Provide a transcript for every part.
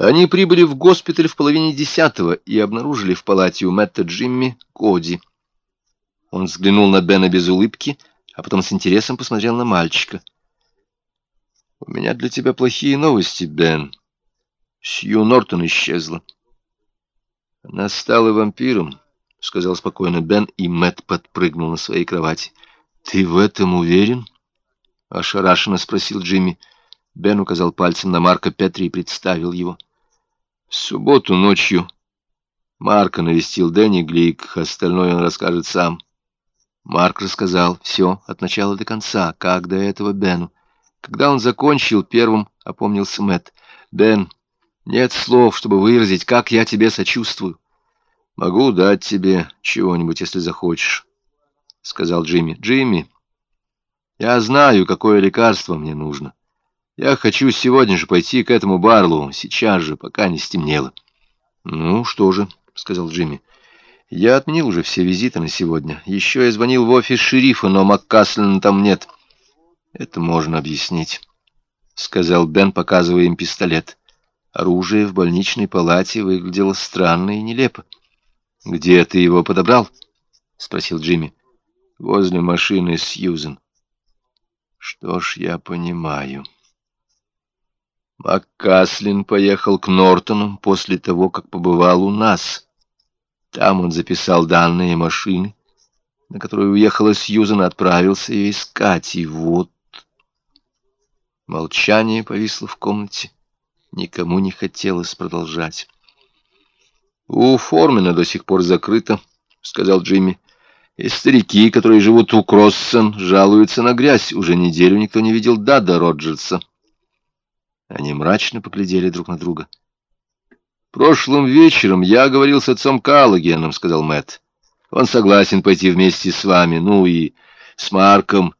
Они прибыли в госпиталь в половине десятого и обнаружили в палате у Мэтта Джимми Коди. Он взглянул на Бена без улыбки, а потом с интересом посмотрел на мальчика. «У меня для тебя плохие новости, Бен. Сью Нортон исчезла». «Она стала вампиром», — сказал спокойно Бен, и Мэтт подпрыгнул на своей кровати. «Ты в этом уверен?» — ошарашенно спросил Джимми. Бен указал пальцем на Марка Петри и представил его. В субботу ночью Марка навестил Дэнни Глик, остальное он расскажет сам. Марк рассказал все от начала до конца, как до этого Бену. Когда он закончил, первым опомнился Мэтт. «Бен, нет слов, чтобы выразить, как я тебе сочувствую. Могу дать тебе чего-нибудь, если захочешь», — сказал Джимми. «Джимми, я знаю, какое лекарство мне нужно. Я хочу сегодня же пойти к этому Барлу, сейчас же, пока не стемнело. Ну, что же, сказал Джимми. Я отменил уже все визиты на сегодня. Еще я звонил в офис шерифа, но Маккаслина там нет. Это можно объяснить, сказал Бен, показывая им пистолет. Оружие в больничной палате выглядело странно и нелепо. «Где ты его подобрал?» — спросил Джимми. «Возле машины Сьюзен». «Что ж, я понимаю». Маккаслин поехал к Нортону после того, как побывал у нас. Там он записал данные машины, на которой уехала Сьюзан, отправился ее искать. И вот... Молчание повисло в комнате. Никому не хотелось продолжать. «У Формена до сих пор закрыто», — сказал Джимми. «И старики, которые живут у Кроссон, жалуются на грязь. Уже неделю никто не видел Дада Роджерса». Они мрачно поглядели друг на друга. «Прошлым вечером я говорил с отцом Каллогеном», — сказал Мэтт. «Он согласен пойти вместе с вами, ну и с Марком,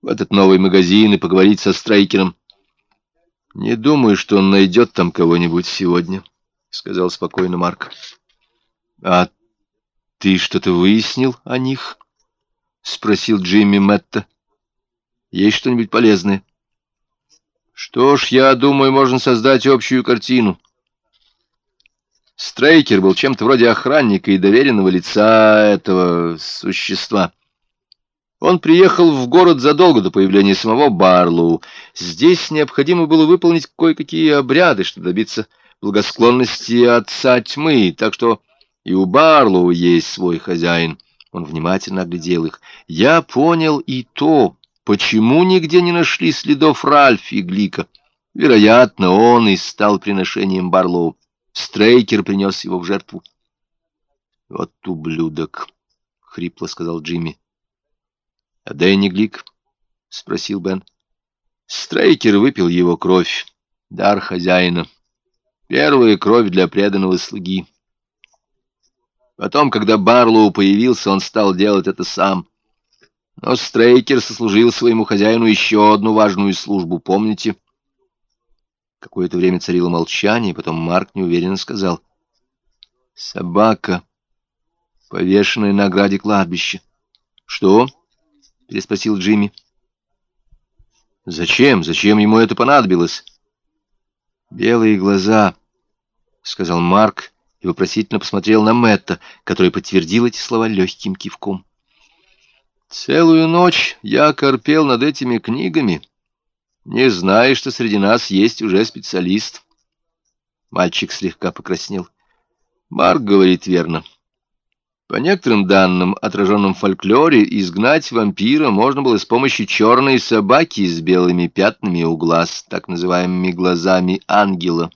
в этот новый магазин и поговорить со Страйкером». «Не думаю, что он найдет там кого-нибудь сегодня», — сказал спокойно Марк. «А ты что-то выяснил о них?» — спросил Джимми Мэтта. «Есть что-нибудь полезное?» Что ж, я думаю, можно создать общую картину. Стрейкер был чем-то вроде охранника и доверенного лица этого существа. Он приехал в город задолго до появления самого Барлоу. Здесь необходимо было выполнить кое-какие обряды, чтобы добиться благосклонности отца тьмы, так что и у Барлоу есть свой хозяин. Он внимательно оглядел их. Я понял и то, Почему нигде не нашли следов Ральфи Глика? Вероятно, он и стал приношением Барлоу. Стрейкер принес его в жертву. «Вот ублюдок!» — хрипло сказал Джимми. «А Дэнни Глик?» — спросил Бен. Стрейкер выпил его кровь. Дар хозяина. Первая кровь для преданного слуги. Потом, когда Барлоу появился, он стал делать это сам. Но Стрейкер сослужил своему хозяину еще одну важную службу, помните? Какое-то время царило молчание, потом Марк неуверенно сказал. «Собака, повешенная на ограде кладбища». «Что?» — переспросил Джимми. «Зачем? Зачем ему это понадобилось?» «Белые глаза», — сказал Марк и вопросительно посмотрел на Мэтта, который подтвердил эти слова легким кивком. Целую ночь я корпел над этими книгами, не зная, что среди нас есть уже специалист. Мальчик слегка покраснел. Марк говорит верно. По некоторым данным, отраженным в фольклоре, изгнать вампира можно было с помощью черной собаки с белыми пятнами у глаз, так называемыми глазами ангела.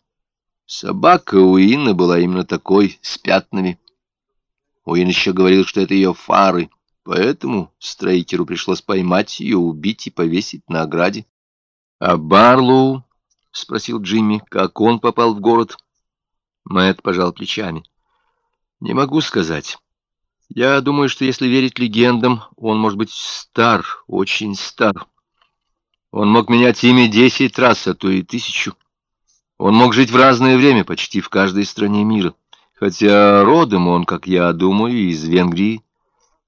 Собака Уинна была именно такой, с пятнами. Уин еще говорил, что это ее фары. Поэтому Стрейкеру пришлось поймать ее, убить и повесить на ограде. — А Барлоу? — спросил Джимми. — Как он попал в город? Мэтт пожал плечами. — Не могу сказать. Я думаю, что если верить легендам, он может быть стар, очень стар. Он мог менять имя десять раз, а то и тысячу. Он мог жить в разное время, почти в каждой стране мира. Хотя родом он, как я думаю, из Венгрии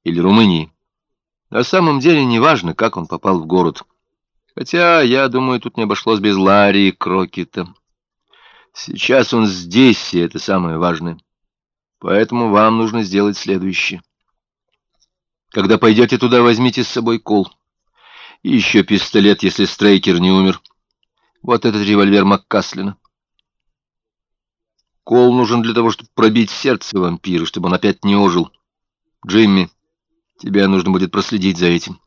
или Румынии. На самом деле неважно, как он попал в город. Хотя, я думаю, тут не обошлось без Ларри Крокета. Сейчас он здесь, и это самое важное. Поэтому вам нужно сделать следующее. Когда пойдете туда, возьмите с собой кол. И еще пистолет, если Стрейкер не умер. Вот этот револьвер Маккаслина. Кол нужен для того, чтобы пробить сердце вампира, чтобы он опять не ожил. Джимми, тебе нужно будет проследить за этим.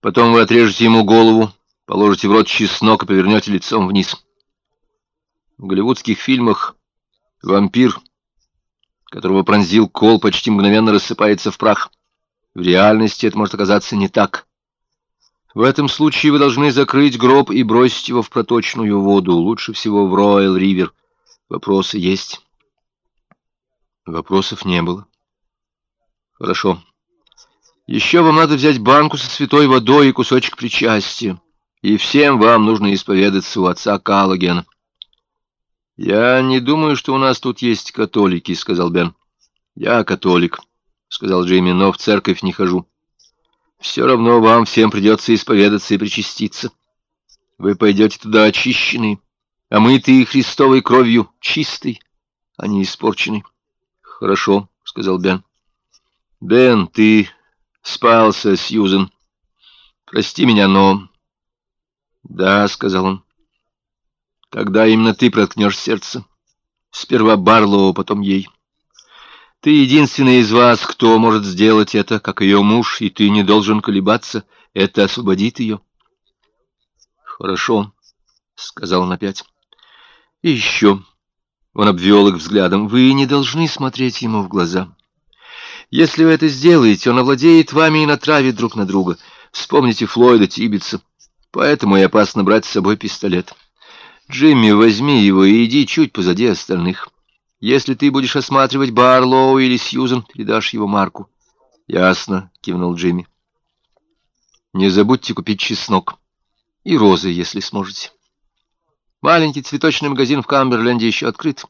Потом вы отрежете ему голову, положите в рот чеснок и повернете лицом вниз. В голливудских фильмах вампир, которого пронзил кол, почти мгновенно рассыпается в прах. В реальности это может оказаться не так. В этом случае вы должны закрыть гроб и бросить его в проточную воду, лучше всего в Роyal-Ривер. Вопросы есть? Вопросов не было. Хорошо. Еще вам надо взять банку со святой водой и кусочек причастия. И всем вам нужно исповедаться у отца Каллогена. «Я не думаю, что у нас тут есть католики», — сказал Бен. «Я католик», — сказал Джейми, — «но в церковь не хожу». Все равно вам всем придется исповедаться и причаститься. Вы пойдете туда очищенные, омытые Христовой кровью, чистый, а не испорченный. Хорошо, — сказал Бен. Бен, ты спался, Сьюзен. Прости меня, но... Да, — сказал он. Тогда именно ты проткнешь сердце. Сперва Барлоу, потом ей. Ты единственный из вас, кто может сделать это, как ее муж, и ты не должен колебаться. Это освободит ее. Хорошо, — сказал он опять. И еще. Он обвел их взглядом. Вы не должны смотреть ему в глаза. Если вы это сделаете, он овладеет вами и натравит друг на друга. Вспомните Флойда Тибетса. Поэтому и опасно брать с собой пистолет. Джимми, возьми его и иди чуть позади остальных. Если ты будешь осматривать Барлоу или Сьюзен, передашь его Марку. Ясно, кивнул Джимми. Не забудьте купить чеснок. И розы, если сможете. Маленький цветочный магазин в Камберленде еще открыт.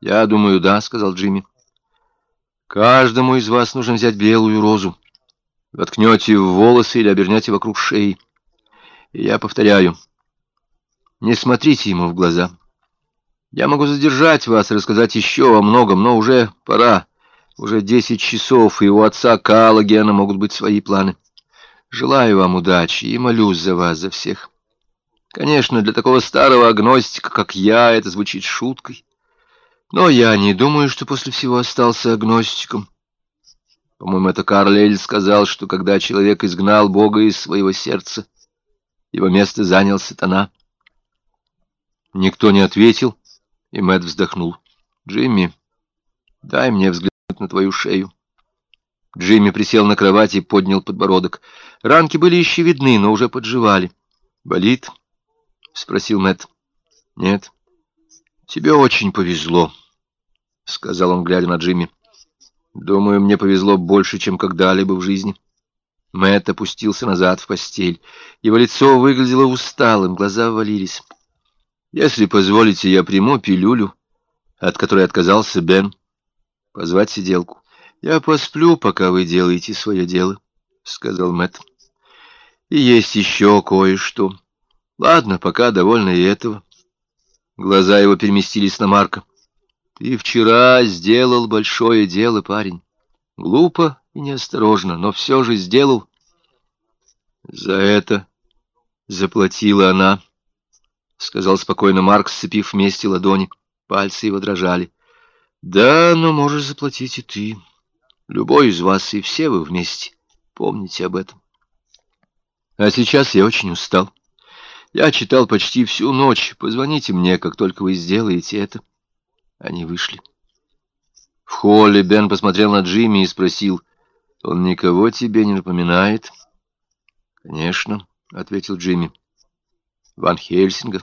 Я думаю, да, сказал Джимми. Каждому из вас нужно взять белую розу. Воткнете в волосы или обернете вокруг шеи. И я повторяю, не смотрите ему в глаза. Я могу задержать вас рассказать еще о многом, но уже пора. Уже десять часов, и у отца Каллогена могут быть свои планы. Желаю вам удачи и молюсь за вас, за всех. Конечно, для такого старого агностика, как я, это звучит шуткой. Но я не думаю, что после всего остался агностиком. По-моему, это Карлель сказал, что когда человек изгнал Бога из своего сердца, его место занял сатана. Никто не ответил, и Мэтт вздохнул. «Джимми, дай мне взглянуть на твою шею». Джимми присел на кровать и поднял подбородок. Ранки были еще видны, но уже подживали. «Болит?» — спросил Мэтт. «Нет». «Тебе очень повезло», — сказал он, глядя на Джимми. «Думаю, мне повезло больше, чем когда-либо в жизни». Мэтт опустился назад в постель. Его лицо выглядело усталым, глаза ввалились. Если позволите, я приму пилюлю, от которой отказался Бен. Позвать сиделку. Я посплю, пока вы делаете свое дело, — сказал Мэтт. И есть еще кое-что. Ладно, пока довольно и этого. Глаза его переместились на Марка. Ты вчера сделал большое дело, парень. Глупо и неосторожно, но все же сделал. За это заплатила она. — сказал спокойно Марк, сцепив вместе ладони. Пальцы его дрожали. «Да, но можешь заплатить и ты. Любой из вас, и все вы вместе. Помните об этом. А сейчас я очень устал. Я читал почти всю ночь. Позвоните мне, как только вы сделаете это». Они вышли. В холле Бен посмотрел на Джимми и спросил, «Он никого тебе не напоминает?» «Конечно», — ответил Джимми. Ван Хельсинга.